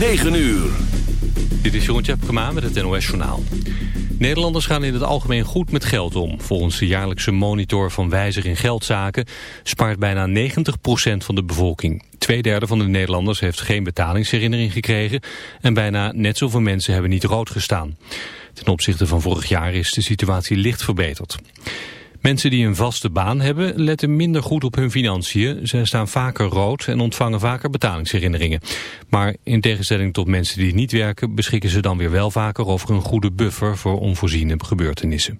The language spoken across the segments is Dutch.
9 uur. Dit is Jeroen Tjepkema met het NOS Journaal. Nederlanders gaan in het algemeen goed met geld om. Volgens de jaarlijkse monitor van wijzig in geldzaken... spaart bijna 90% van de bevolking. Tweederde van de Nederlanders heeft geen betalingsherinnering gekregen... en bijna net zoveel mensen hebben niet rood gestaan. Ten opzichte van vorig jaar is de situatie licht verbeterd. Mensen die een vaste baan hebben letten minder goed op hun financiën. Zij staan vaker rood en ontvangen vaker betalingsherinneringen. Maar in tegenstelling tot mensen die niet werken... beschikken ze dan weer wel vaker over een goede buffer voor onvoorziene gebeurtenissen.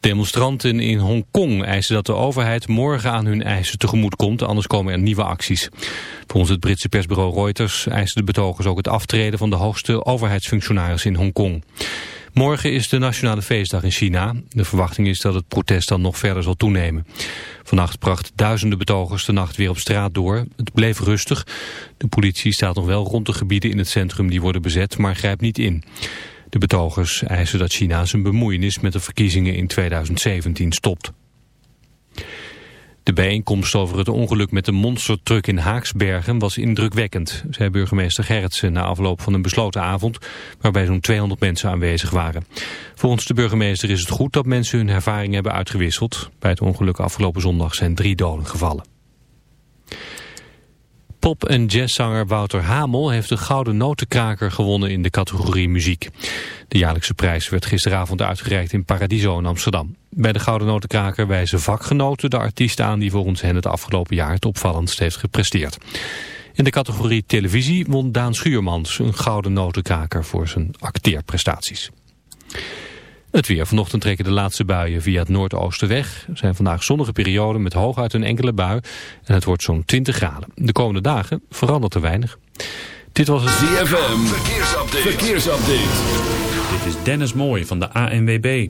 Demonstranten in Hongkong eisen dat de overheid morgen aan hun eisen tegemoet komt, anders komen er nieuwe acties. Volgens het Britse persbureau Reuters eisen de betogers ook het aftreden van de hoogste overheidsfunctionaris in Hongkong. Morgen is de nationale feestdag in China. De verwachting is dat het protest dan nog verder zal toenemen. Vannacht bracht duizenden betogers de nacht weer op straat door. Het bleef rustig. De politie staat nog wel rond de gebieden in het centrum die worden bezet, maar grijpt niet in. De betogers eisen dat China zijn bemoeienis met de verkiezingen in 2017 stopt. De bijeenkomst over het ongeluk met de monstertruck in Haaksbergen was indrukwekkend, zei burgemeester Gerritsen na afloop van een besloten avond waarbij zo'n 200 mensen aanwezig waren. Volgens de burgemeester is het goed dat mensen hun ervaring hebben uitgewisseld. Bij het ongeluk afgelopen zondag zijn drie doden gevallen. Pop- en jazzzanger Wouter Hamel heeft de Gouden Notenkraker gewonnen in de categorie muziek. De jaarlijkse prijs werd gisteravond uitgereikt in Paradiso in Amsterdam. Bij de Gouden Notenkraker wijzen vakgenoten de artiest aan die volgens hen het afgelopen jaar het opvallendst heeft gepresteerd. In de categorie televisie won Daan Schuurmans een Gouden Notenkraker voor zijn acteerprestaties. Het weer. Vanochtend trekken de laatste buien via het noordoosten weg. Er zijn vandaag zonnige perioden met hooguit een enkele bui. En het wordt zo'n 20 graden. De komende dagen verandert er weinig. Dit was het ZFM. Verkeersupdate. Verkeersupdate. Dit is Dennis Mooij van de ANWB.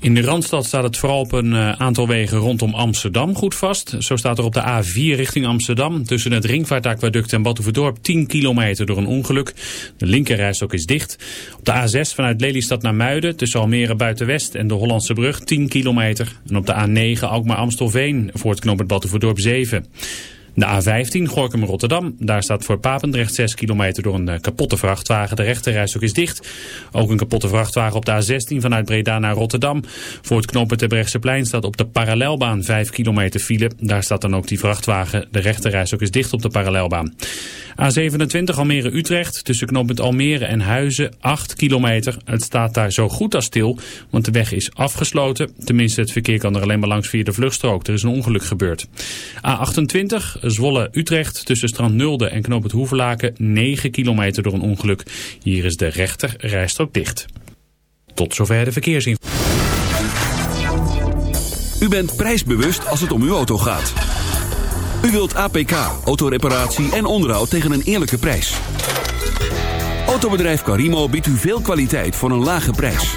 In de Randstad staat het vooral op een eh, aantal wegen rondom Amsterdam goed vast. Zo staat er op de A4 richting Amsterdam tussen het Ringvaartaquaduct en Batuverdorp 10 kilometer door een ongeluk. De linkerrijstok is dicht. Op de A6 vanuit Lelystad naar Muiden tussen Almere Buitenwest en de Hollandse Brug 10 kilometer. En op de A9 Alkmaar-Amstelveen voor het knooppunt Batuverdorp 7. De A15 Gorkum-Rotterdam. Daar staat voor Papendrecht 6 kilometer door een eh, kapotte vrachtwagen. De rechterrijstok is dicht. Ook een kapotte vrachtwagen op de A16 vanuit Breda naar Rotterdam. Voor het knooppunt plein staat op de parallelbaan 5 kilometer file. Daar staat dan ook die vrachtwagen. De rechterrijstok is dicht op de parallelbaan. A27 Almere-Utrecht tussen knooppunt Almere en Huizen 8 kilometer. Het staat daar zo goed als stil, want de weg is afgesloten. Tenminste, het verkeer kan er alleen maar langs via de vluchtstrook. Er is een ongeluk gebeurd. A28 Zwolle-Utrecht tussen Strand Nulde en knooppunt Hoevelaken 9 kilometer door een ongeluk. Hier is de rechter rijstrook dicht. Tot zover de verkeersinformatie. U bent prijsbewust als het om uw auto gaat. U wilt APK, autoreparatie en onderhoud tegen een eerlijke prijs. Autobedrijf Carimo biedt u veel kwaliteit voor een lage prijs.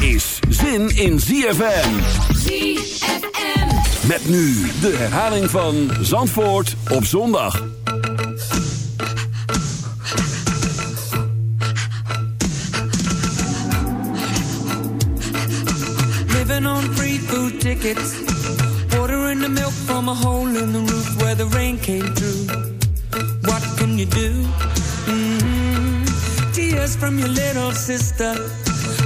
is zin in ZFM. ZFM. Met nu de herhaling van Zandvoort op zondag. Living on free food tickets. Water in the milk from a hole in the roof where the rain came through. What can you do? Mm -hmm. Tears from your little sister.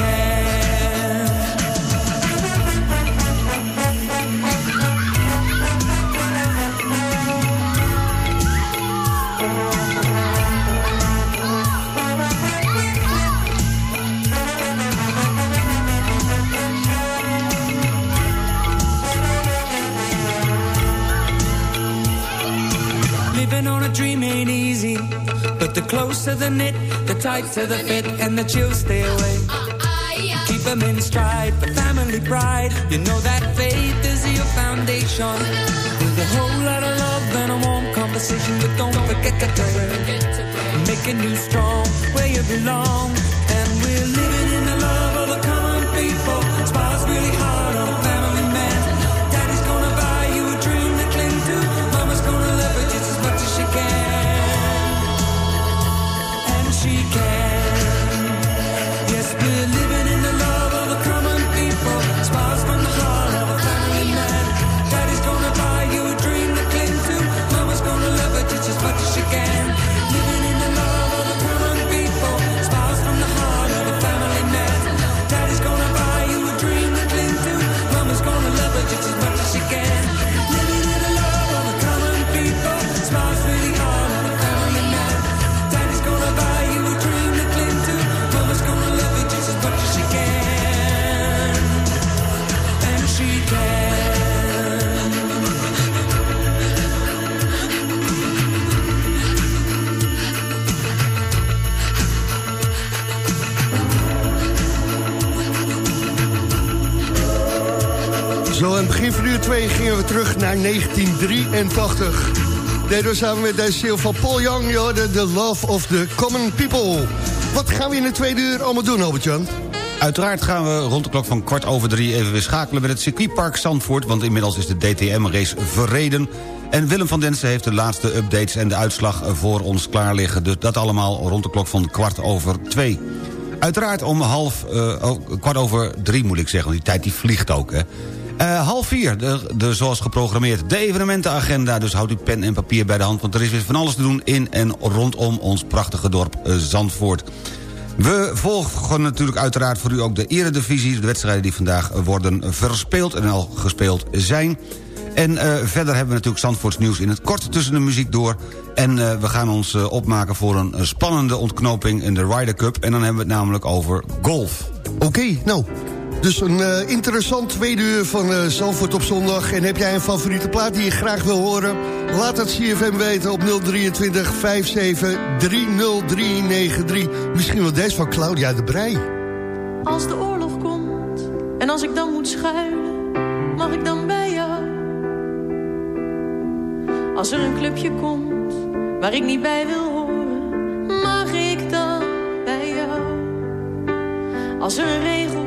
And she can. dream ain't easy. But the closer the knit, the tighter the fit, and the chills stay away. In stride for family pride. You know that faith is your foundation. With a whole lot of love and a warm conversation, but don't forget to pray. Making you strong where you belong. 1983. Deden we samen met deze van Paul Young, de The Love of the Common People. Wat gaan we in de tweede uur allemaal doen, Albert-Jan? Uiteraard gaan we rond de klok van kwart over drie even weer schakelen met het circuitpark Zandvoort... want inmiddels is de DTM-race verreden. En Willem van Densen heeft de laatste updates en de uitslag voor ons klaar liggen. Dus dat allemaal rond de klok van kwart over twee. Uiteraard om half, eh, oh, kwart over drie moet ik zeggen, want die tijd die vliegt ook, hè. Eh, half vier, de, de, zoals geprogrammeerd, de evenementenagenda. Dus houd uw pen en papier bij de hand, want er is weer van alles te doen... in en rondom ons prachtige dorp eh, Zandvoort. We volgen natuurlijk uiteraard voor u ook de eredivisie... de wedstrijden die vandaag worden verspeeld en al gespeeld zijn... En eh, verder hebben we natuurlijk Zandvoorts nieuws in het kort tussen de muziek door. En we gaan ons opmaken voor een spannende ontknoping in de Ryder Cup. En dan hebben we het namelijk over golf. Oké, nou. Dus een eh, interessant tweede uur van Zandvoort op zondag. En heb jij een favoriete plaat die je graag wil horen? Laat het CFM weten op 023 57 30393. Misschien wel deze van Claudia de Brij. Als de oorlog komt en als ik dan moet schuilen, mag ik dan bij jou? Als er een clubje komt waar ik niet bij wil horen, mag ik dan bij jou? Als er een regel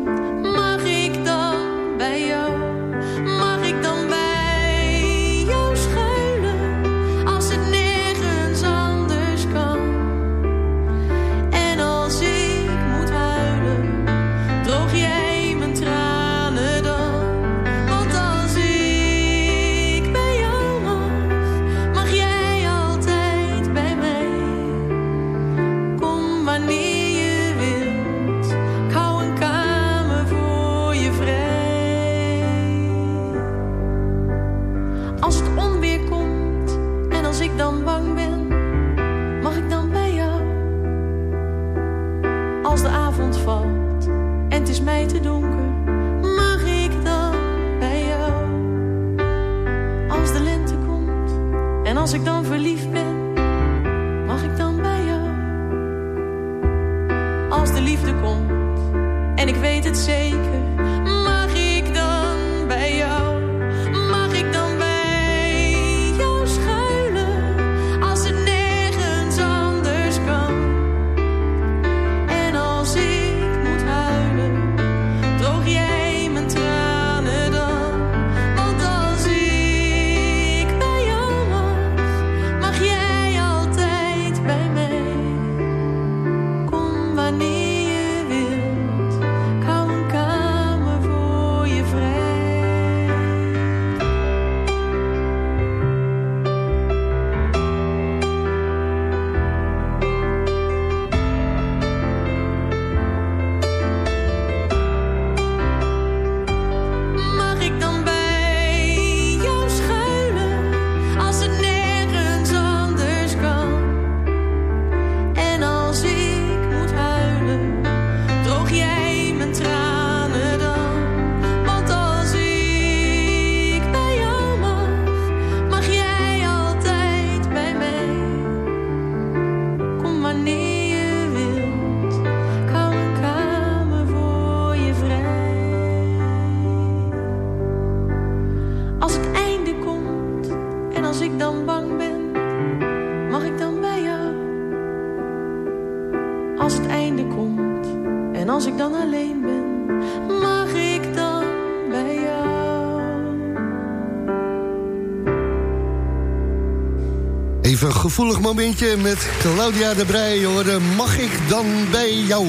gevoelig momentje met Claudia de Breij. Hoorde, mag ik dan bij jou?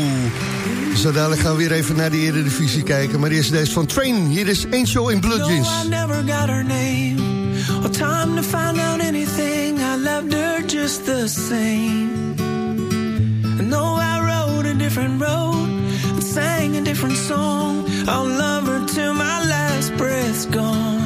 Zo dadelijk gaan we weer even naar de Eredivisie kijken. Maar eerst deze van Train. Hier is Angel in Blood Jeans. No, I never got her name. Or time to find out anything. I loved her just the same. I know I rode a different road. And sang a different song. I'll love her till my last breath's gone.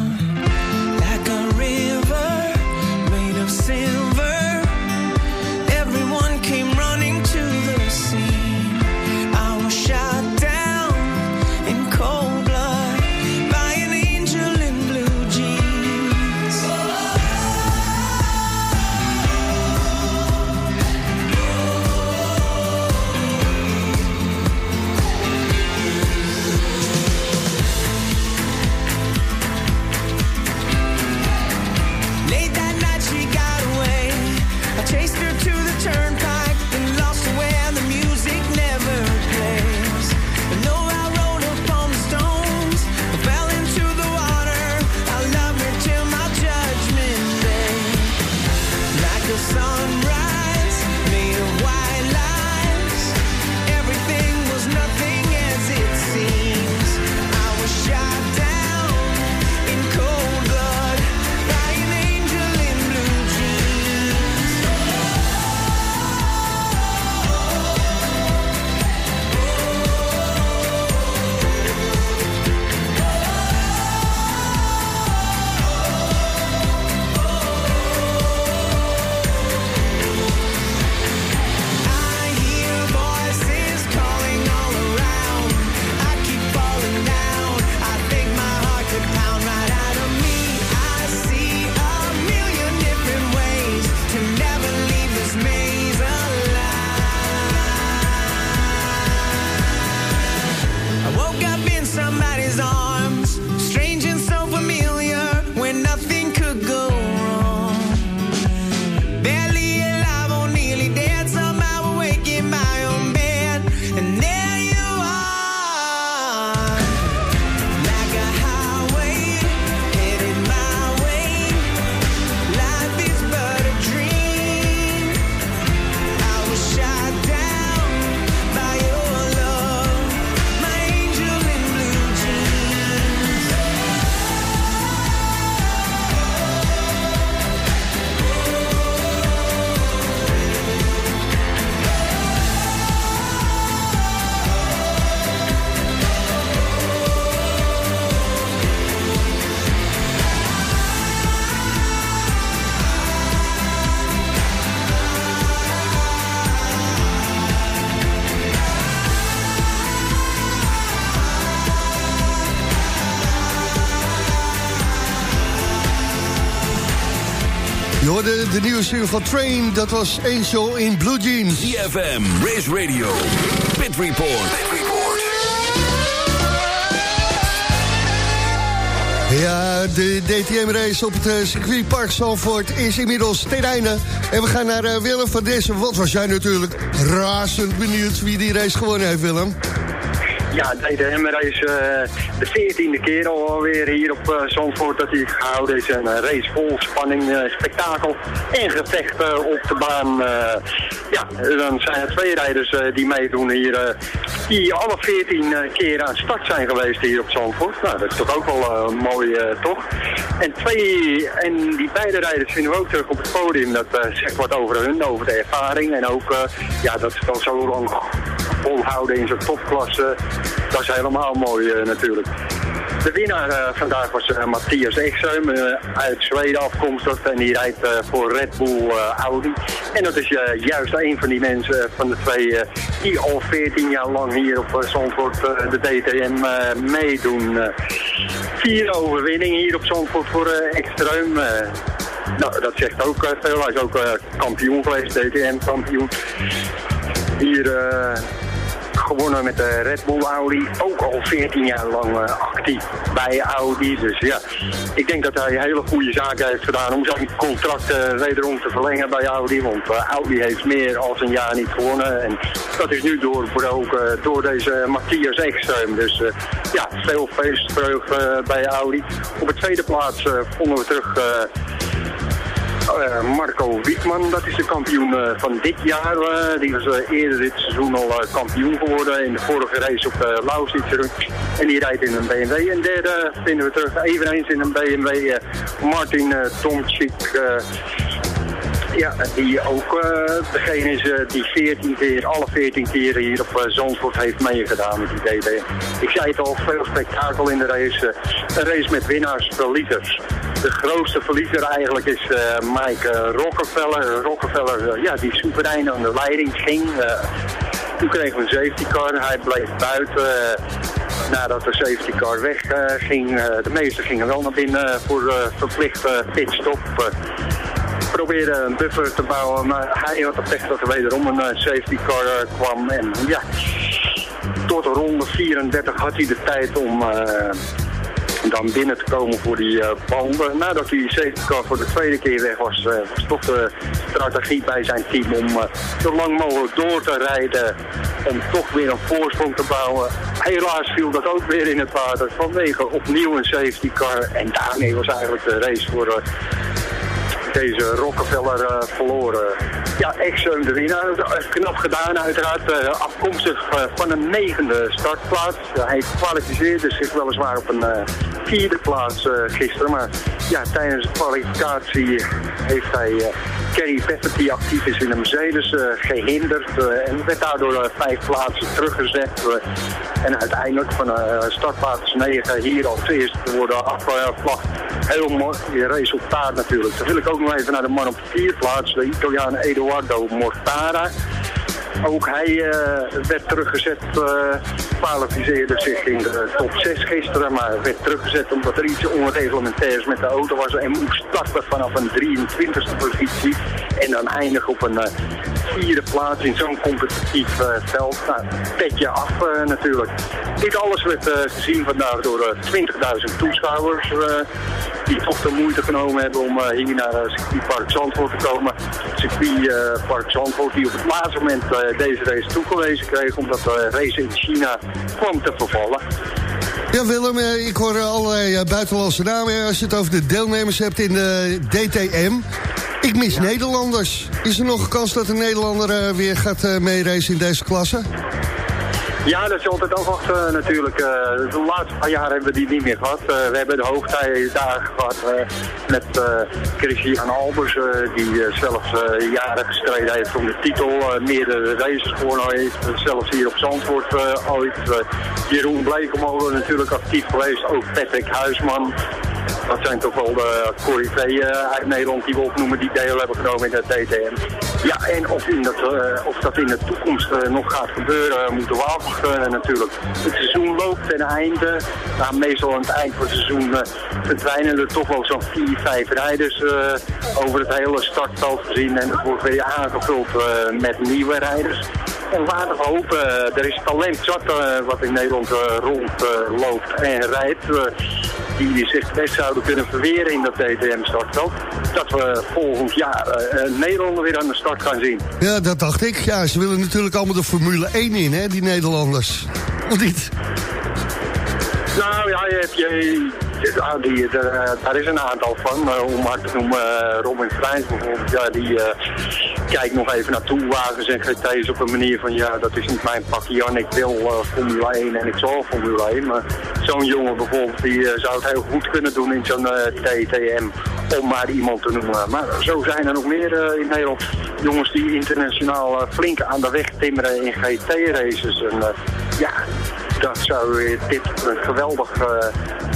De nieuwe single van Train. Dat was Angel in Blue Jeans. CFM, Race Radio, Pit Report. Ja, de DTM-race op het uh, circuitpark Zalvoort is inmiddels ten einde. En we gaan naar uh, Willem van Dessen, want was jij natuurlijk razend benieuwd wie die race gewonnen heeft, Willem. Ja, DTM race uh, de veertiende keer alweer hier op uh, Zandvoort dat hij gehouden is. Een race vol spanning, spektakel en gevechten op de baan. ja, dan zijn er twee rijders die meedoen hier, die alle veertien keer aan start zijn geweest hier op Zandvoort. Nou, dat is toch ook wel mooi, toch? En twee, en die beide rijders vinden we ook terug op het podium. Dat zegt wat over hun, over de ervaring en ook, ja, dat ze al zo lang volhouden in zo'n topklasse. Dat is helemaal mooi uh, natuurlijk. De winnaar uh, vandaag was uh, Matthias uit Zweden afkomstig en die rijdt voor Red Bull Audi. En dat is juist een van die mensen van de twee die al 14 jaar lang hier op Zandvoort de DTM meedoen. vier overwinningen hier op Zandvoort voor Extrem. nou, dat zegt ook veel. Hij is ook kampioen geweest, DTM-kampioen. Hier gewonnen met de Red Bull Audi. Ook al 14 jaar lang uh, actief bij Audi. Dus ja, ik denk dat hij hele goede zaken heeft gedaan om zijn contract uh, wederom te verlengen bij Audi. Want uh, Audi heeft meer dan een jaar niet gewonnen. En dat is nu doorbroken door deze Matthias Ekström. Dus ja, veel feestvreugde bij Audi. Op de tweede plaats vonden we terug Marco Wietman, dat is de kampioen uh, van dit jaar. Uh, die was eerder dit seizoen al kampioen geworden in de vorige race op de Lausitzer. En die rijdt in een BMW. En derde vinden we terug eveneens in een BMW Martin Tomczyk. Ja, die ook degene is die 14 keer, alle 14 keren hier op uh, heeft meegedaan met die DD. Ik zei het al, veel spektakel in de race. een race met winnaars, verliezers. De grootste verliezer eigenlijk is Mike Rockefeller. Rockefeller, ja, die soeverein aan de leiding ging. toen kregen we een safety car. Hij bleef buiten nadat de safety car wegging. De meesten gingen wel naar binnen voor verplichte pitstop probeerde een buffer te bouwen, maar hij had het echt dat er wederom een eh, safety car eh, kwam. En ja, tot ronde 34 had hij de tijd om eh, dan binnen te komen voor die uh, banden. Nadat die safety car voor de tweede keer weg was, uh, was toch de strategie bij zijn team om uh, zo lang mogelijk door te rijden. Om toch weer een voorsprong te bouwen. Helaas viel dat ook weer in het water vanwege opnieuw een safety car. En daarmee was eigenlijk de race voor deze Rockefeller uh, verloren. Ja, Exum de winnaar. Knap gedaan uiteraard. Uh, afkomstig van een negende startplaats. hij kwalificeerde zich weliswaar op een vierde plaats gisteren. Maar ja, tijdens de kwalificatie heeft hij Kerry Paffett, die actief is in de Mercedes, gehinderd. en werd daardoor vijf plaatsen teruggezet. en uiteindelijk van startplaats 9 hier als eerste te worden afgevlacht. Heel mooi resultaat natuurlijk. Dan wil ik ook nog even naar de man op vier plaats, de Italiaan Eduardo Mortara. Ook hij uh, werd teruggezet, uh, zich in de top 6 gisteren, maar werd teruggezet omdat er iets onreglementairs met de auto was en moest starten vanaf een 23e positie en dan eindigen op een uh, vierde plaats in zo'n competitief veld. Nou, petje af natuurlijk. Dit alles werd gezien vandaag door 20.000 toeschouwers die toch de moeite genomen hebben om hier naar circuitpark Zandvoort te komen. Circuitpark Zandvoort die op het laatste moment deze race toegewezen kreeg, omdat de race in China kwam te vervallen. Ja, Willem, eh, ik hoor allerlei eh, buitenlandse namen als je het over de deelnemers hebt in de DTM. Ik mis Nederlanders. Is er nog een kans dat een Nederlander eh, weer gaat meeracen in deze klasse? Ja, dat is altijd afwachten natuurlijk. Uh, de laatste paar jaar hebben we die niet meer gehad. Uh, we hebben de hoogtijdagen gehad met Christian Albers, die zelfs jaren gestreden heeft om de titel. meerdere races gewonnen heeft, zelfs hier op Zandvoort ooit. Jeroen Blekemolen natuurlijk actief geweest, ook Patrick Huisman. dat zijn toch wel de corriveeën uit Nederland die we opnoemen die deel hebben genomen in het DTM. Ja, en of, in dat, of dat in de toekomst nog gaat gebeuren, moeten we afwachten natuurlijk. Het seizoen loopt ten einde. Nou, meestal aan het eind van het seizoen uh, verdwijnen er toch wel zo'n 4, 5 rijders over het hele startveld gezien. En het wordt weer aangevuld met nieuwe rijders. En laten we hopen, er is talent zat wat in Nederland rondloopt en rijdt die zich best zouden kunnen verweren in dat DTM-startveld. Dat we volgend jaar uh, Nederlander weer aan de start gaan zien. Ja, dat dacht ik. Ja, ze willen natuurlijk allemaal de Formule 1 in, hè, die Nederlanders. Of niet? Nou ja, je hebt je... Ja, die, de, daar is een aantal van, uh, om maar te noemen, uh, Robin Freins bijvoorbeeld, ja, die uh, kijkt nog even naar toewagens en GT's op een manier van, ja, dat is niet mijn pakje, Jan, ik wil Formule 1 en ik zal Formule 1, maar zo'n jongen bijvoorbeeld, die zou het heel goed kunnen doen in zo'n TTM, om maar iemand te noemen. Maar zo zijn er nog meer in Nederland jongens die internationaal flink aan de weg timmeren in GT-races en ja, dat zou dit een geweldig uh,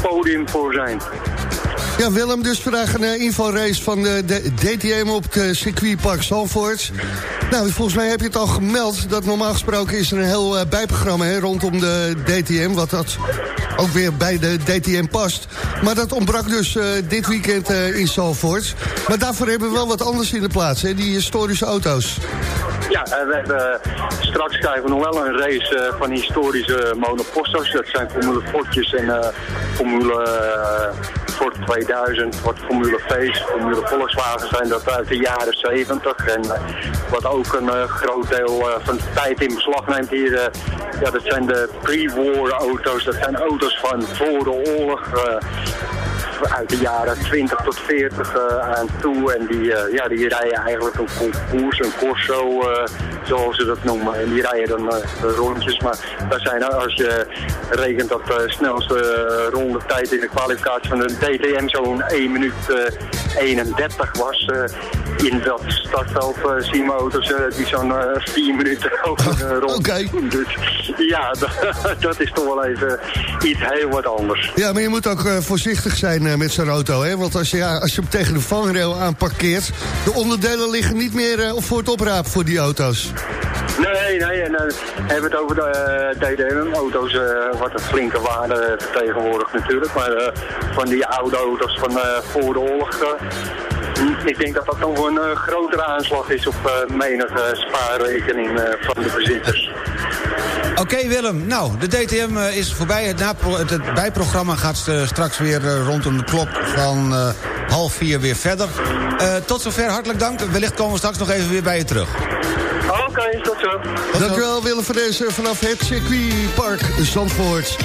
podium voor zijn. Ja, Willem, dus vandaag een uh, inforace van de, de DTM op het circuitpark Zalvoort. Nou, volgens mij heb je het al gemeld dat normaal gesproken is er een heel uh, bijprogramma hè, rondom de DTM, wat dat ook weer bij de DTM past. Maar dat ontbrak dus uh, dit weekend in Zalvoort. Maar daarvoor hebben we wel wat anders in de plaats, hè, die historische auto's. Ja, we hebben, straks krijgen we nog wel een race van historische monopostos. Dat zijn Formule Fortjes en Formule Ford 2000, wat Formule V's, Formule Volkswagen zijn dat uit de jaren 70. En wat ook een uh, groot deel uh, van de tijd in beslag neemt hier, ja, dat zijn de pre-war auto's. Dat zijn auto's van voor de oorlog uit de jaren 20 tot 40 uh, aan toe. En die, uh, ja, die rijden eigenlijk een concours, een corso, uh, zoals ze dat noemen. En die rijden dan rondjes. Maar daar zijn, als je rekent dat de snelste rondetijd in de kwalificatie van de DTM zo'n 1 minuut 31 was. In dat startveld zien we auto's die zo'n 4 minuten over rond okay. Dus ja, dat is toch wel even iets heel wat anders. Ja, maar je moet ook voorzichtig zijn met zijn auto. Hè? Want als je, ja, als je hem tegen de vangrail aanparkeert... de onderdelen liggen niet meer voor het oprapen voor die auto's. Nee, nee, en dan hebben we het over de uh, DDM-auto's, wat een flinke waarde vertegenwoordigt natuurlijk. Maar van die oude auto's van voor de oorlog, ik denk dat dat nog een grotere aanslag is op menige spaarrekening van de bezitters. Oké Willem, nou, de DTM is voorbij. Het, het bijprogramma gaat straks weer rondom de klok van uh, half vier weer verder. Uh, tot zover, hartelijk dank. Wellicht komen we straks nog even weer bij je terug. Oké, okay, tot zo. Dankjewel Willem voor deze vanaf het circuitpark Zandvoort.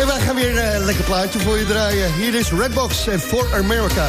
En wij gaan weer een uh, lekker plaatje voor je draaien. Hier is Redbox en For America.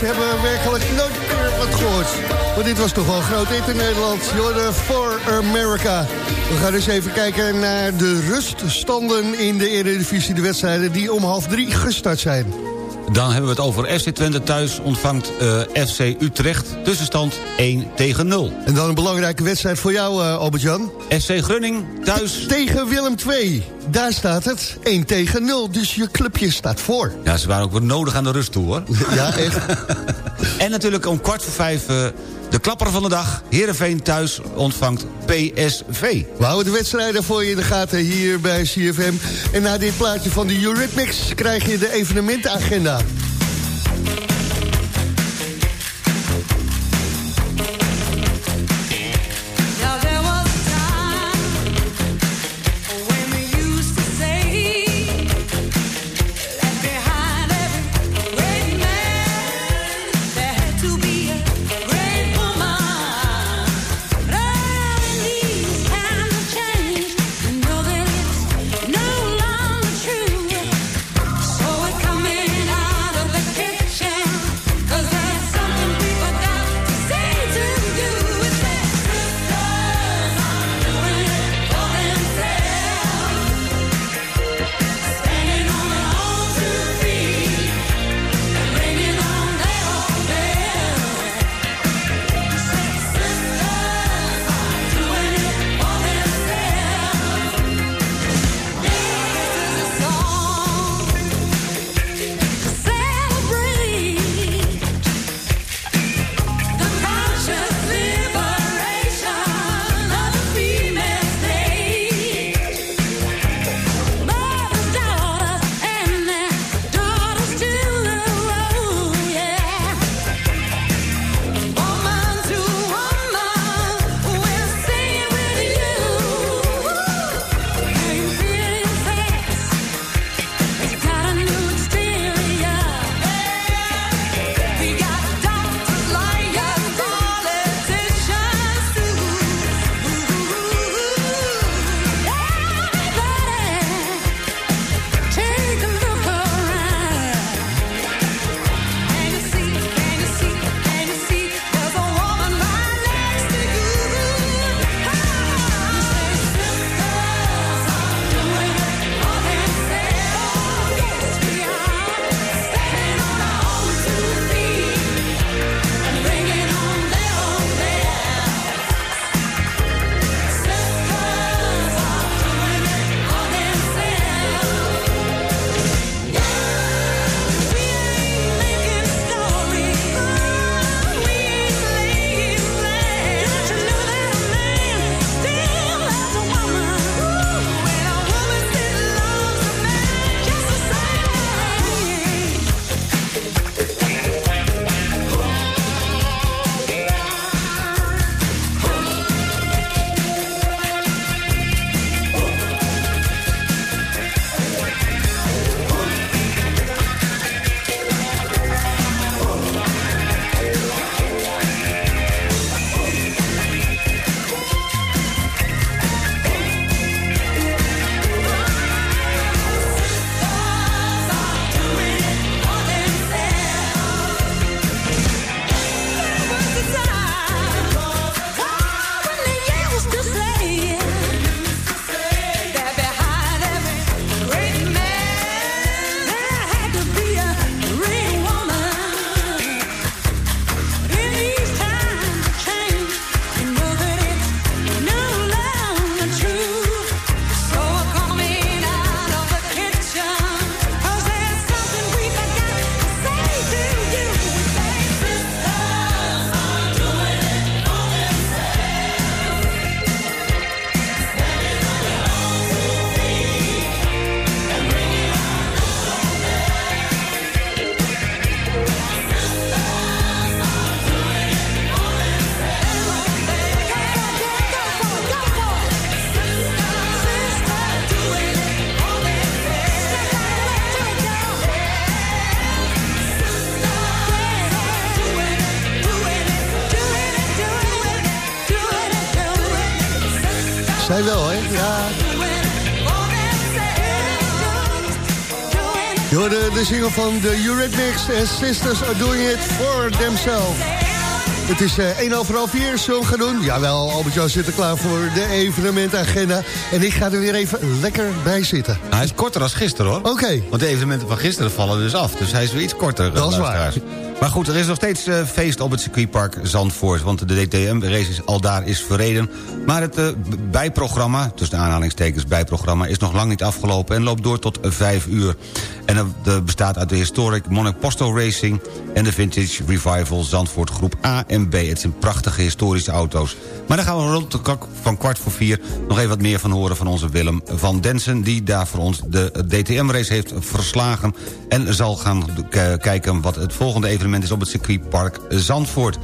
Hebben we werkelijk nooit meer wat gehoord. Maar dit was toch wel groot hit in Nederland. Jorden for America. We gaan eens even kijken naar de ruststanden in de Eredivisie. De wedstrijden die om half drie gestart zijn. Dan hebben we het over FC Twente thuis ontvangt uh, FC Utrecht. Tussenstand 1 tegen 0. En dan een belangrijke wedstrijd voor jou, uh, Albert-Jan. FC Grunning thuis. Tegen Willem 2. Daar staat het 1 tegen 0. Dus je clubje staat voor. Ja, ze waren ook weer nodig aan de rust toe, hoor. ja, echt. en natuurlijk om kwart voor vijf... Uh, de klapper van de dag, Heerenveen thuis ontvangt PSV. We houden de wedstrijden voor je in de gaten hier bij CFM. En na dit plaatje van de Eurythmics krijg je de evenementenagenda. Hoorde de single van de Eurythmics en Sisters are doing it for themselves. Het is uh, 1 over half 4, zullen we gaan doen? Jawel, Albert-Jan zit er klaar voor de evenementagenda. En ik ga er weer even lekker bij zitten. Nou, hij is korter dan gisteren, hoor. Oké. Want de evenementen van gisteren vallen dus af. Dus hij is weer iets korter. Dat is waar. Maar goed, er is nog steeds uh, feest op het circuitpark Zandvoort. Want de DTM-race is al daar is verreden. Maar het uh, bijprogramma, tussen de aanhalingstekens bijprogramma... is nog lang niet afgelopen en loopt door tot 5 uur. En dat bestaat uit de Historic Monarch Postal Racing... en de Vintage Revival Zandvoort groep A en B. Het zijn prachtige historische auto's. Maar daar gaan we rond de klok van kwart voor vier... nog even wat meer van horen van onze Willem van Densen... die daar voor ons de DTM-race heeft verslagen... en zal gaan kijken wat het volgende evenement is op het circuitpark Zandvoort.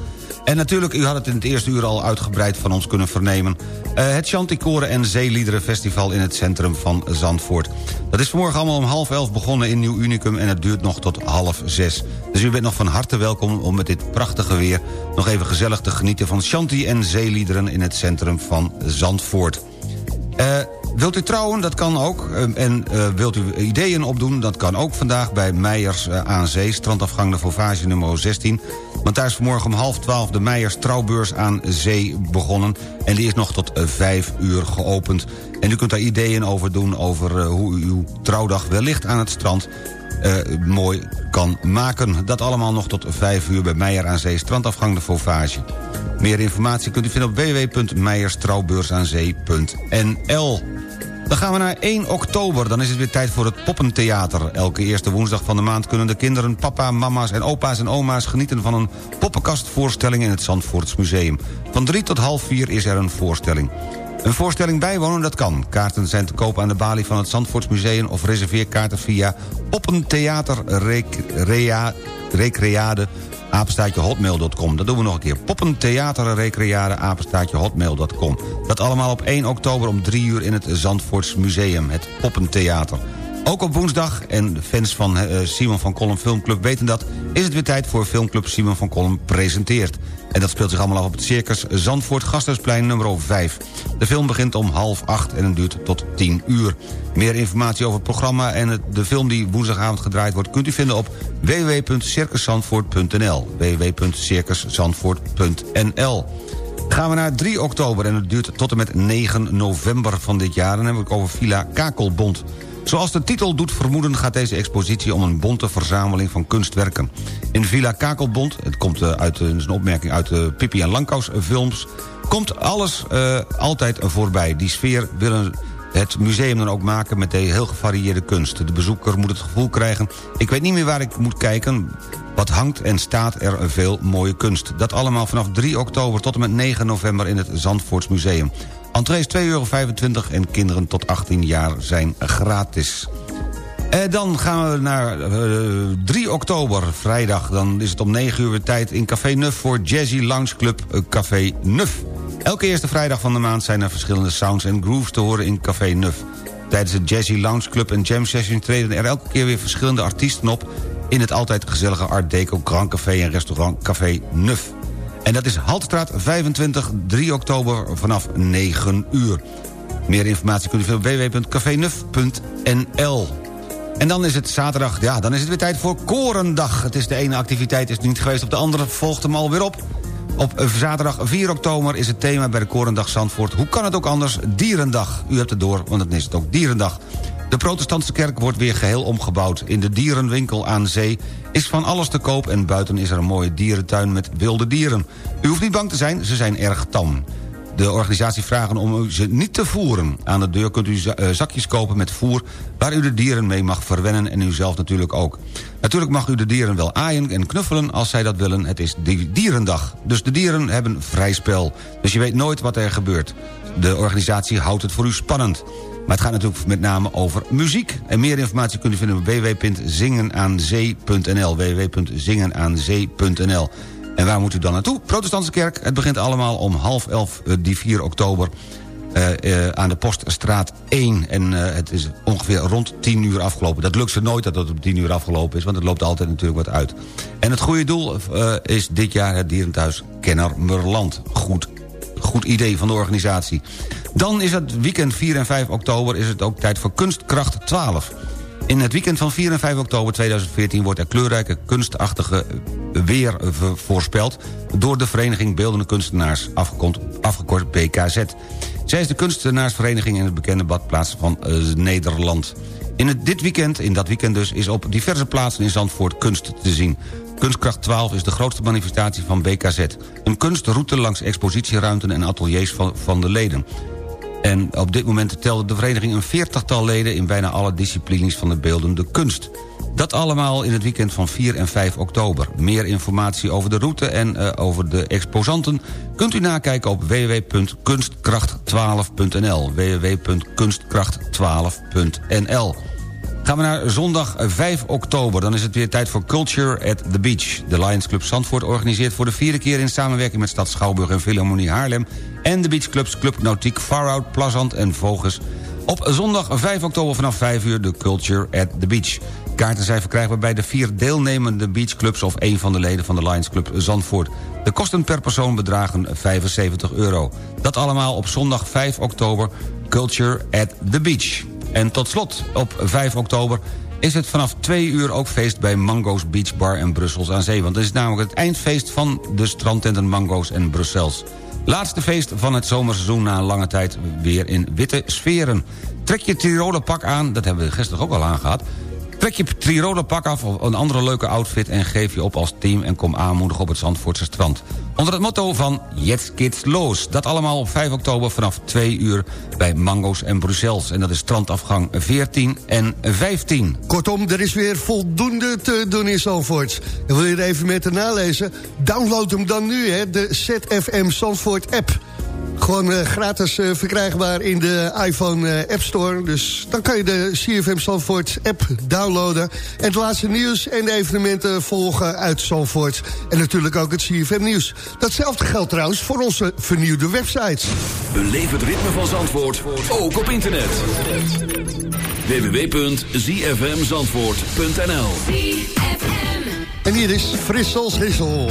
En natuurlijk, u had het in het eerste uur al uitgebreid van ons kunnen vernemen... Uh, het Chanticoren en Zeeliederen Festival in het centrum van Zandvoort. Dat is vanmorgen allemaal om half elf begonnen in Nieuw Unicum... en het duurt nog tot half zes. Dus u bent nog van harte welkom om met dit prachtige weer... nog even gezellig te genieten van Chanti en Zeeliederen... in het centrum van Zandvoort. Uh, Wilt u trouwen? Dat kan ook. En uh, wilt u ideeën opdoen? Dat kan ook vandaag bij Meijers aan Zee... strandafgang de Fauvage nummer 16. Want daar is vanmorgen om half twaalf de Meijers Trouwbeurs aan Zee begonnen. En die is nog tot uh, vijf uur geopend. En u kunt daar ideeën over doen... over hoe u uw trouwdag wellicht aan het strand uh, mooi kan maken. Dat allemaal nog tot 5 uur bij Meijer aan Zee, strandafgang de Fauvage. Meer informatie kunt u vinden op www.meijerstrouwbeursaanzee.nl dan gaan we naar 1 oktober. Dan is het weer tijd voor het Poppentheater. Elke eerste woensdag van de maand kunnen de kinderen, papa, mama's en opa's en oma's... genieten van een poppenkastvoorstelling in het Zandvoorts Museum. Van 3 tot half 4 is er een voorstelling. Een voorstelling bijwonen, dat kan. Kaarten zijn te koop aan de balie van het Zandvoortsmuseum... of reserveer kaarten via Poppentheater Recreade apenstaatje hotmail.com. Dat doen we nog een keer. Poppentheater Recreade apenstaatje hotmail.com. Dat allemaal op 1 oktober om 3 uur in het Zandvoorts Museum. Het Poppentheater. Ook op woensdag, en fans van uh, Simon van Kolm Filmclub weten dat... is het weer tijd voor Filmclub Simon van Kolm presenteert. En dat speelt zich allemaal af op het Circus Zandvoort Gasthuisplein nummer 5. De film begint om half acht en het duurt tot 10 uur. Meer informatie over het programma en de film die woensdagavond gedraaid wordt... kunt u vinden op www.circuszandvoort.nl www.circuszandvoort.nl Gaan we naar 3 oktober en het duurt tot en met 9 november van dit jaar. Dan hebben we het over Villa Kakelbond. Zoals de titel doet vermoeden gaat deze expositie om een bonte verzameling van kunstwerken. In Villa Kakelbond, het komt uit een opmerking uit de Pippi en Langkous films... komt alles uh, altijd voorbij. Die sfeer willen het museum dan ook maken met de heel gevarieerde kunst. De bezoeker moet het gevoel krijgen... ik weet niet meer waar ik moet kijken... wat hangt en staat er veel mooie kunst. Dat allemaal vanaf 3 oktober tot en met 9 november in het Zandvoorts Museum. Entree is 2,25 euro en kinderen tot 18 jaar zijn gratis. Eh, dan gaan we naar uh, 3 oktober, vrijdag. Dan is het om 9 uur tijd in Café Nuf voor Jazzy Lounge Club uh, Café Nuf. Elke eerste vrijdag van de maand zijn er verschillende sounds en grooves te horen in Café Nuf. Tijdens het Jazzy Lounge Club en Jam Session treden er elke keer weer verschillende artiesten op... in het altijd gezellige Art Deco Grand Café en restaurant Café Nuf. En dat is Haltstraat 25, 3 oktober vanaf 9 uur. Meer informatie kunt u vinden op www.cafenuf.nl. En dan is het zaterdag, ja, dan is het weer tijd voor Korendag. Het is de ene activiteit is niet geweest op de andere, volgt hem alweer op. Op zaterdag 4 oktober is het thema bij de Korendag Zandvoort... hoe kan het ook anders? Dierendag. U hebt het door, want dan is het ook Dierendag. De protestantse kerk wordt weer geheel omgebouwd. In de dierenwinkel aan zee is van alles te koop... en buiten is er een mooie dierentuin met wilde dieren. U hoeft niet bang te zijn, ze zijn erg tam. De organisatie vragen om ze niet te voeren. Aan de deur kunt u zakjes kopen met voer... waar u de dieren mee mag verwennen en u zelf natuurlijk ook. Natuurlijk mag u de dieren wel aaien en knuffelen als zij dat willen. Het is dierendag. Dus de dieren hebben vrij spel. Dus je weet nooit wat er gebeurt. De organisatie houdt het voor u spannend. Maar het gaat natuurlijk met name over muziek. En meer informatie kunt u vinden op www.zingenaanzee.nl www.zingenaanzee.nl En waar moet u dan naartoe? Protestantse kerk. Het begint allemaal om half elf eh, die 4 oktober... Uh, uh, aan de Poststraat 1. En het is ongeveer rond 10 uur afgelopen. Dat lukt ze nooit dat het om 10 uur afgelopen is... want het loopt altijd natuurlijk wat uit. En het goede doel is dit jaar het dierenthuis Kennermerland. Goed, goed idee van de organisatie. Dan is het weekend 4 en 5 oktober is het ook tijd voor Kunstkracht 12. In het weekend van 4 en 5 oktober 2014 wordt er kleurrijke kunstachtige weer voorspeld... door de Vereniging Beeldende Kunstenaars, afgekort BKZ. Zij is de kunstenaarsvereniging in het bekende badplaats van uh, Nederland. In dit weekend, in dat weekend dus, is op diverse plaatsen in Zandvoort kunst te zien. Kunstkracht 12 is de grootste manifestatie van BKZ. Een kunstroute langs expositieruimten en ateliers van, de leden. En op dit moment telde de vereniging een veertigtal leden... in bijna alle disciplines van de beeldende kunst. Dat allemaal in het weekend van 4 en 5 oktober. Meer informatie over de route en uh, over de exposanten... kunt u nakijken op www.kunstkracht12.nl www.kunstkracht12.nl Gaan we naar zondag 5 oktober. Dan is het weer tijd voor Culture at the Beach. De Lions Club Zandvoort organiseert voor de vierde keer... in samenwerking met Stad Schouwburg en Philharmonie Haarlem... en de beachclubs Club Nautiek, Farout, Plazant en Voges... op zondag 5 oktober vanaf 5 uur de Culture at the Beach. Kaarten zijn verkrijgbaar bij de vier deelnemende beachclubs... of een van de leden van de Lions Club Zandvoort. De kosten per persoon bedragen 75 euro. Dat allemaal op zondag 5 oktober Culture at the Beach. En tot slot, op 5 oktober is het vanaf 2 uur ook feest bij Mango's Beach Bar en Brussels aan Zee. Want het is namelijk het eindfeest van de strandtenten Mango's en Brussels. Laatste feest van het zomerseizoen na een lange tijd weer in witte sferen. Trek je Tiroler pak aan, dat hebben we gisteren ook al aangehad... Trek je Tirole pak af of een andere leuke outfit... en geef je op als team en kom aanmoedigen op het Zandvoortse strand. Onder het motto van Jetzt Kids Los. Dat allemaal op 5 oktober vanaf 2 uur bij Mango's en Brussels. En dat is strandafgang 14 en 15. Kortom, er is weer voldoende te doen in Zandvoort. En wil je er even met nalezen? Download hem dan nu, hè, de ZFM Zandvoort app... Gewoon uh, gratis uh, verkrijgbaar in de iPhone uh, App Store. Dus dan kan je de CFM Zandvoort app downloaden. En het laatste nieuws en de evenementen volgen uit Zandvoort. En natuurlijk ook het CFM nieuws. Datzelfde geldt trouwens voor onze vernieuwde website. Beleef het ritme van Zandvoort, ook op internet. www.zfmzandvoort.nl En hier is Frissels Rissel.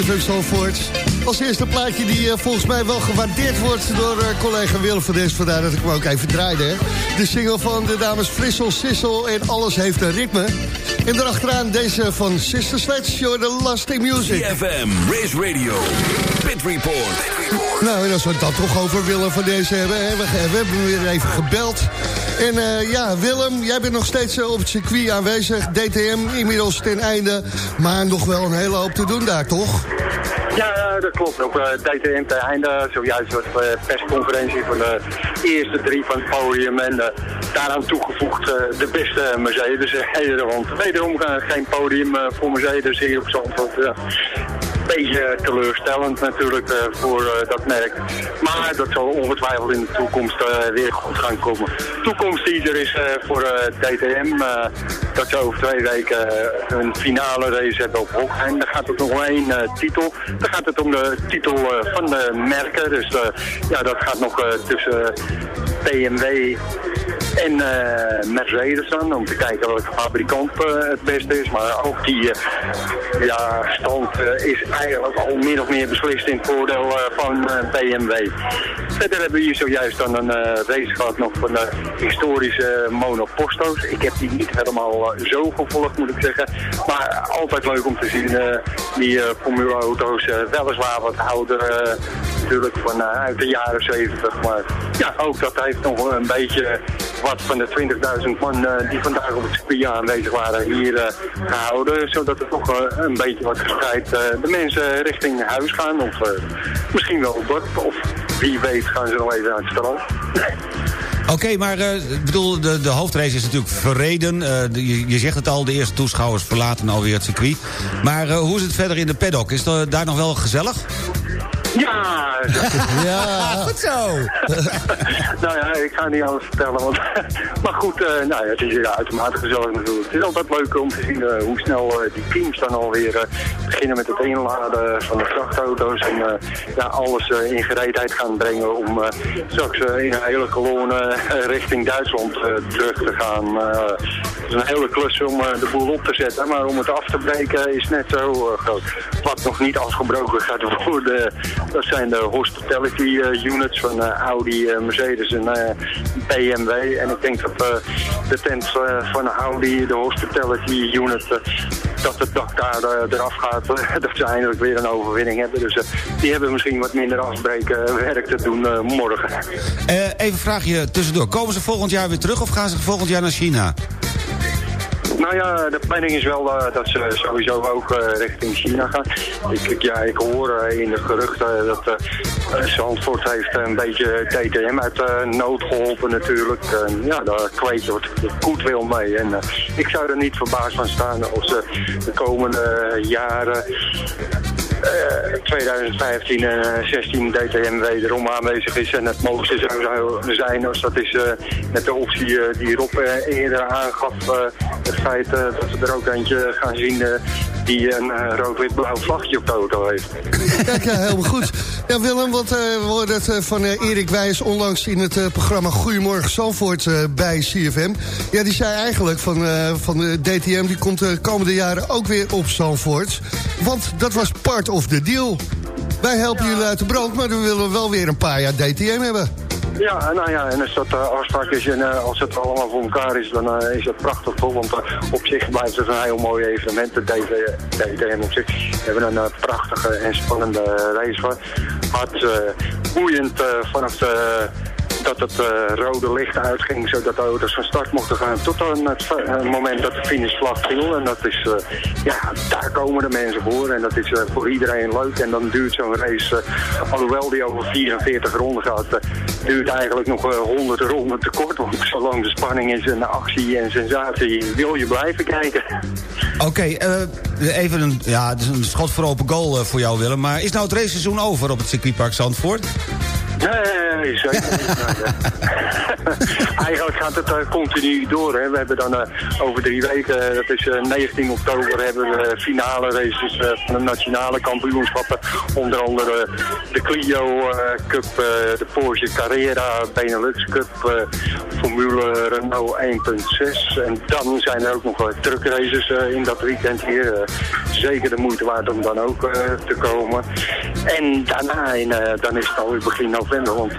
CFM Zandvoort. Als eerste plaatje die uh, volgens mij wel gewaardeerd wordt door uh, collega Willem van Des. Vandaar dat ik hem ook even draaide. Hè. De single van de dames Frissel, Sissel en Alles heeft een ritme. En daarachteraan deze van Sister Sledge, You're the Lasting Music. CFM, Race Radio, Pit Report. Nou, en als we het dan toch over Willem van deze hebben. Hè, we, we hebben hem weer even gebeld. En uh, ja, Willem, jij bent nog steeds op het circuit aanwezig. DTM inmiddels ten einde. Maar nog wel een hele hoop te doen daar, toch? Ja, dat klopt. Op uh, DTM ten einde. Zojuist was de persconferentie van de eerste drie van het podium. En uh, daaraan toegevoegd de beste Mercedes. want wederom geen podium voor Mercedes hier op Zandvoort beetje teleurstellend natuurlijk uh, voor uh, dat merk. Maar dat zal ongetwijfeld in de toekomst uh, weer goed gaan komen. Toekomst die er is voor DTM, dat ze over twee weken een finale race hebben op Hockheim. Daar gaat het nog om één titel. Dan gaat het om de titel van de merken. Dus ja, dat gaat nog tussen BMW en uh, Mercedes dan, om te kijken welke fabrikant uh, het beste is. Maar ook die uh, ja, stand is eigenlijk al min of meer beslist in het voordeel van BMW. Verder hebben we hier zojuist dan een race gehad nog van de historische monoposto's. Ik heb die niet helemaal zo gevolgd moet ik zeggen. Maar altijd leuk om te zien die Formule auto's weliswaar wat ouder natuurlijk van uit de jaren 70. Maar ja, ook dat heeft nog een beetje wat van de 20.000 man uh, die vandaag op het circuit aanwezig waren hier uh, gehouden. Zodat er toch uh, een beetje wat gespreid de mensen richting huis gaan. Of misschien wel het dorp. Of wie weet gaan ze nog even aan het strand. Oké, maar ik bedoel, de, de hoofdrace is natuurlijk verreden. Je, je, zegt het al, de eerste toeschouwers verlaten alweer het circuit. Maar hoe is het verder in de paddock? Is daar nog wel gezellig? Ja! ja, goed zo! nou ja, ik ga niet alles vertellen. Want, maar goed, uh, nou ja, het is ja, uitermate gezellig natuurlijk. Het is altijd leuk om te zien uh, hoe snel uh, die teams dan alweer beginnen met het inladen van de vrachtauto's. En ja, alles in gereedheid gaan brengen om straks in een hele kolonne richting Duitsland terug te gaan. het is een hele klus om de boel op te zetten, maar om het af te breken is net zo groot. Wat nog niet afgebroken gaat worden dat zijn de hospitality eh, units van eh, Audi, eh, Mercedes en BMW. En ik denk dat de tent van Audi, de hospitality unit, dat het dak daar eraf gaat. dat ze eindelijk weer een overwinning hebben. Dus die hebben misschien wat minder afbreken werk te doen morgen. even een vraagje tussendoor. Komen ze volgend jaar weer terug of gaan ze volgend jaar naar China? Nou ja, de planning is wel uh, dat ze sowieso ook uh, richting China gaan. Ik, ja, ik hoor uh, in de geruchten dat Zandvoort heeft een beetje DTM uit nood geholpen natuurlijk. ja, daar kweet wordt goed wil mee. En ik zou er niet verbaasd van staan als ze de komende jaren 2015 en 16 DTM wederom aanwezig is. En het mooiste zou zijn als dat is uh, met de optie uh, die Rob uh, eerder aangaf. het feit dat we er ook eentje gaan zien die een rood-wit-blauw vlagje op de auto heeft. Kijk, ja, helemaal goed. Ja, Willem, wat we hoorden het van Erik Wijs onlangs in het programma Goedemorgen Zandvoort bij CFM. Ja, die zei eigenlijk van, van de DTM, die komt de komende jaren ook weer op Zandvoort. Want dat was part of the deal. Wij helpen jullie uit de brand, maar we willen wel weer een paar jaar DTM hebben. Ja, nou ja, en als dat uh, is en uh, als het allemaal voor elkaar is, dan uh, is dat prachtig toch? Want op zich blijft het een heel mooi evenement, de DTM op zich. We hebben een prachtige en spannende race gehad. boeiend vanaf de dat het uh, rode licht uitging, zodat de auto's van start mochten gaan. Tot aan het uh, moment dat de finishvlag viel. En dat is, uh, ja, daar komen de mensen voor. En dat is voor iedereen leuk. En dan duurt zo'n race, alhoewel die over 44 ronden gaat, duurt eigenlijk nog 100 ronden te kort. Want zolang de spanning is en de actie en sensatie, wil je blijven kijken. Oké, even een, ja, het is een schot voor open goal voor jou Willem. Maar is nou het raceseizoen over op het circuitpark Zandvoort? Nee, Nee, zeker niet. Eigenlijk gaat het uh, continu door. Hè. We hebben dan uh, over drie weken, dat is uh, 19 oktober, hebben we finale races van de nationale kampioenschappen. Onder andere de Clio Cup, de Porsche Carrera, Benelux Cup, Formule Renault 1.6. En dan zijn er ook nog truckraces in dat weekend hier. zeker de moeite waard om dan ook te komen. En daarna, in, dan is het alweer begin november, want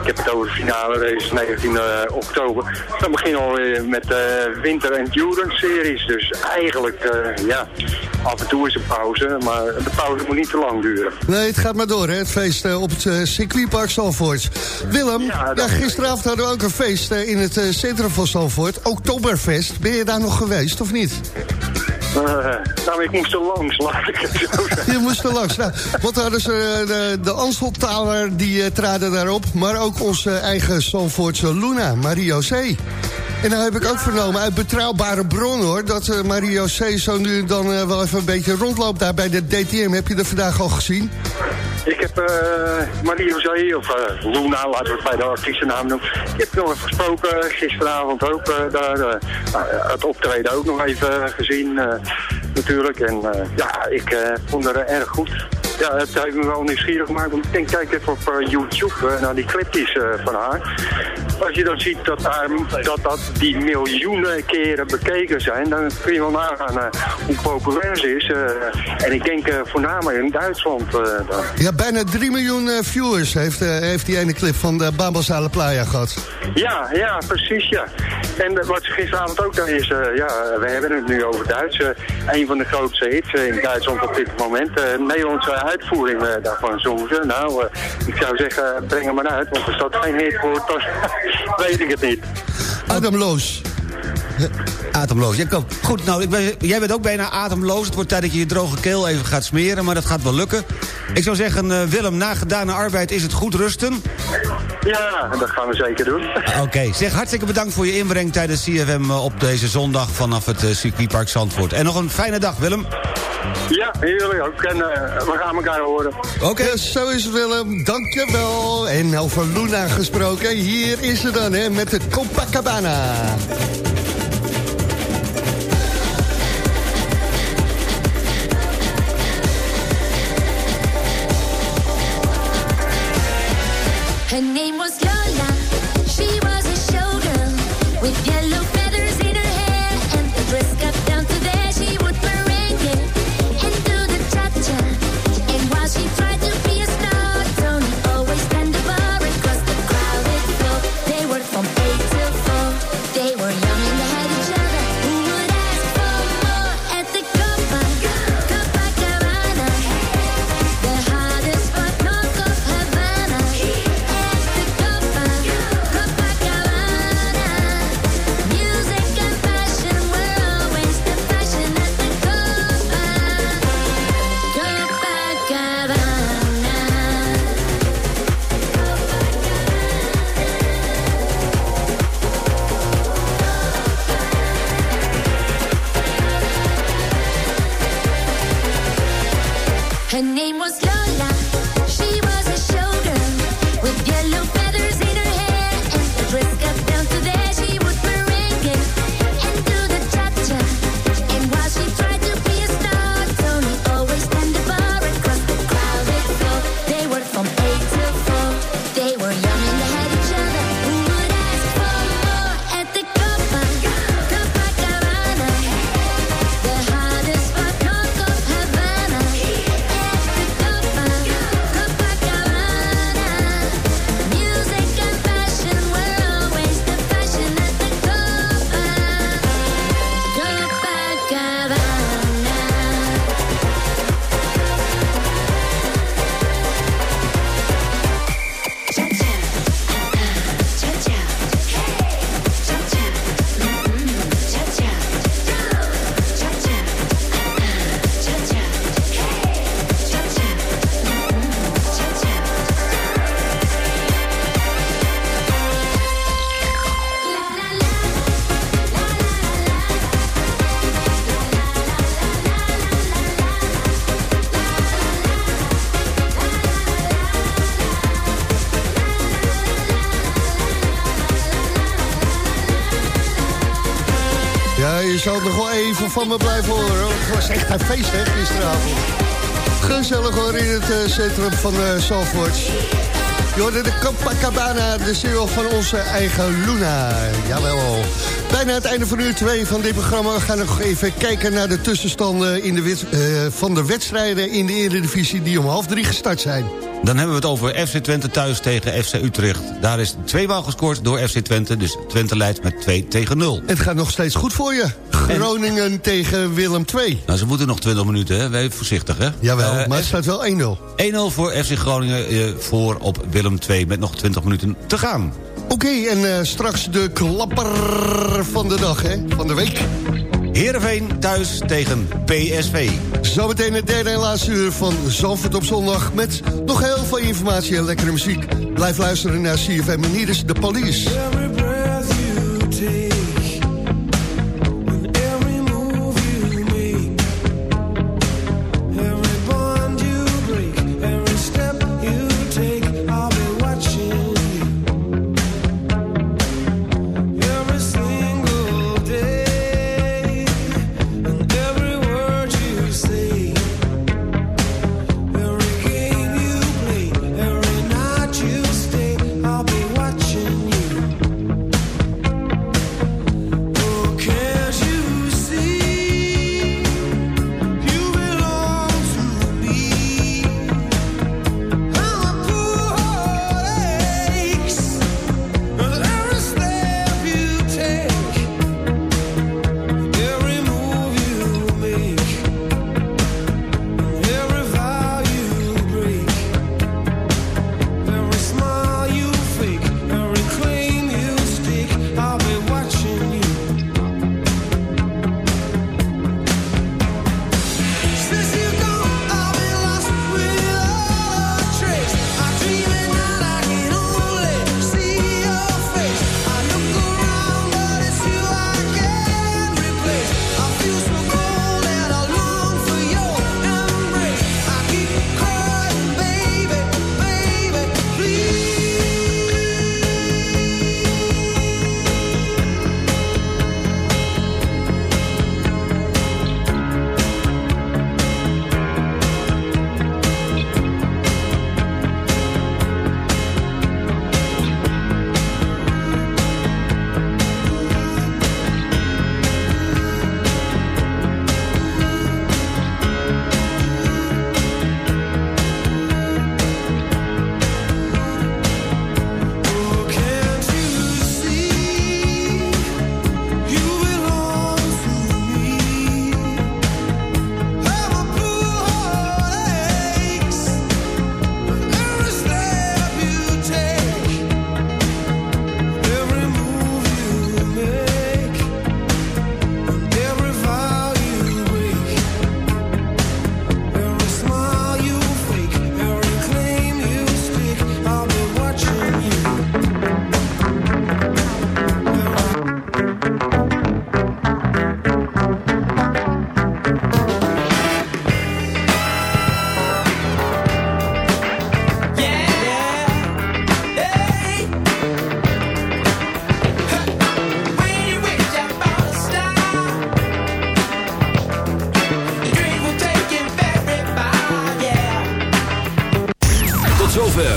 ik heb het over de finale race 19 oktober. Dan beginnen we alweer met de winter endurance series. Dus eigenlijk, ja, af en toe is een pauze, maar de pauze moet niet te lang duren. Nee, het gaat maar door, hè? het feest op het circuitpark Zalvoort. Willem, ja, ja, gisteravond hadden we ook een feest in het centrum van Zalvoort, Oktoberfest. Ben je daar nog geweest, of niet? Uh, nou, ik moest er langs, laat ik het zo zeggen. Je moest er langs. Nou, wat hadden ze, de, de Anseltaler, die uh, traden daarop. Maar ook onze eigen Zandvoortse Luna, Marie-José. En nou heb ik ook vernomen uit betrouwbare bron hoor... dat uh, Marie-José zo nu dan uh, wel even een beetje rondloopt daar bij de DTM. Heb je er vandaag al gezien? Ik heb uh, Marie-José, of uh, Luna, laten we het bij de artiestennaam noemen. Ik heb nog even gesproken, gisteravond ook daar. Het optreden ook nog even gezien natuurlijk. En ja, ik vond het erg goed ja, het heeft me wel nieuwsgierig gemaakt. Want ik denk, kijk even op uh, YouTube uh, naar die clipjes uh, van haar. Als je dan ziet dat, daar, dat, dat die miljoenen keren bekeken zijn, dan kun je wel nagaan hoe populair ze is. en ik denk voornamelijk in Duitsland. ja, bijna 3 miljoen viewers heeft, heeft die ene clip van de Babelsale Playa gehad. Ja, ja, precies, ja. En wat gisteravond ook dan is, ja, we hebben het nu over Duits. een van de grootste hits in Duitsland op dit moment. Nederlandse uitvoering uh, daarvan soms. Nou, uh, ik zou zeggen, breng hem maar uit. Want als dat geen hit wordt, dan weet ik het niet. Ademloos. Ademloos. Ja, kom. Goed, nou, ik jij bent ook bijna ademloos. Het wordt tijd dat je je droge keel even gaat smeren, maar dat gaat wel lukken. Ik zou zeggen, Willem, na gedane arbeid is het goed rusten. Ja, dat gaan we zeker doen. Oké, okay. zeg hartstikke bedankt voor je inbreng tijdens CFM op deze zondag vanaf het circuitpark Zandvoort. En nog een fijne dag, Willem. Ja, jullie ook. En uh, we gaan elkaar horen. Oké, okay. zo is Willem. Dankjewel. En over Luna gesproken. Hier is ze dan, hè, met de Copacabana. Me blijven horen. Het was echt een feest, hè, gisteravond. Gezellig hoor in het eh, centrum van uh, Zalvoort. Je hoorde de Copacabana, de single van onze eigen Luna. Jawel. Bijna het einde van uur 2 van dit programma. We gaan nog even kijken naar de tussenstanden in de wet- eh, van de wedstrijden in de Eredivisie... die om half drie gestart zijn. Dan hebben we het over FC Twente thuis tegen FC Utrecht. Daar is tweemaal gescoord door FC Twente, dus Twente leidt met 2 tegen 0. Het gaat nog steeds goed voor je. Groningen tegen Willem 2. Nou, ze moeten nog 20 minuten, hè? Wees voorzichtig, hè? Jawel, Eh, maar het staat wel 1-0. 1-0 voor FC Groningen eh, voor op Willem 2 met nog 20 minuten te gaan. Oké, en eh, straks de klapper van de dag, hè? Van de week. Heerenveen thuis tegen PSV. Zometeen het derde en laatste uur van Zandvoort op zondag... met nog heel veel informatie en lekkere muziek. Blijf luisteren naar CFM en hier is de police.